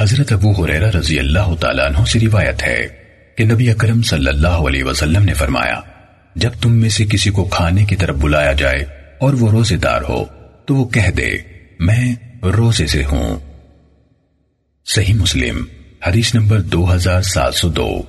حضرت ابو حریرہ رضی اللہ تعالیٰ عنہ سے روایت ہے کہ نبی اکرم صلی اللہ علیہ وسلم نے فرمایا، جب تم میں سے کسی کو کھانے کی طرف بلایا جائے اور وہ روزے دار ہو، تو وہ کہہ دے، میں روزے سے ہوں۔ صحیح مسلم، حدیث نمبر دو ہزار سات سو دو۔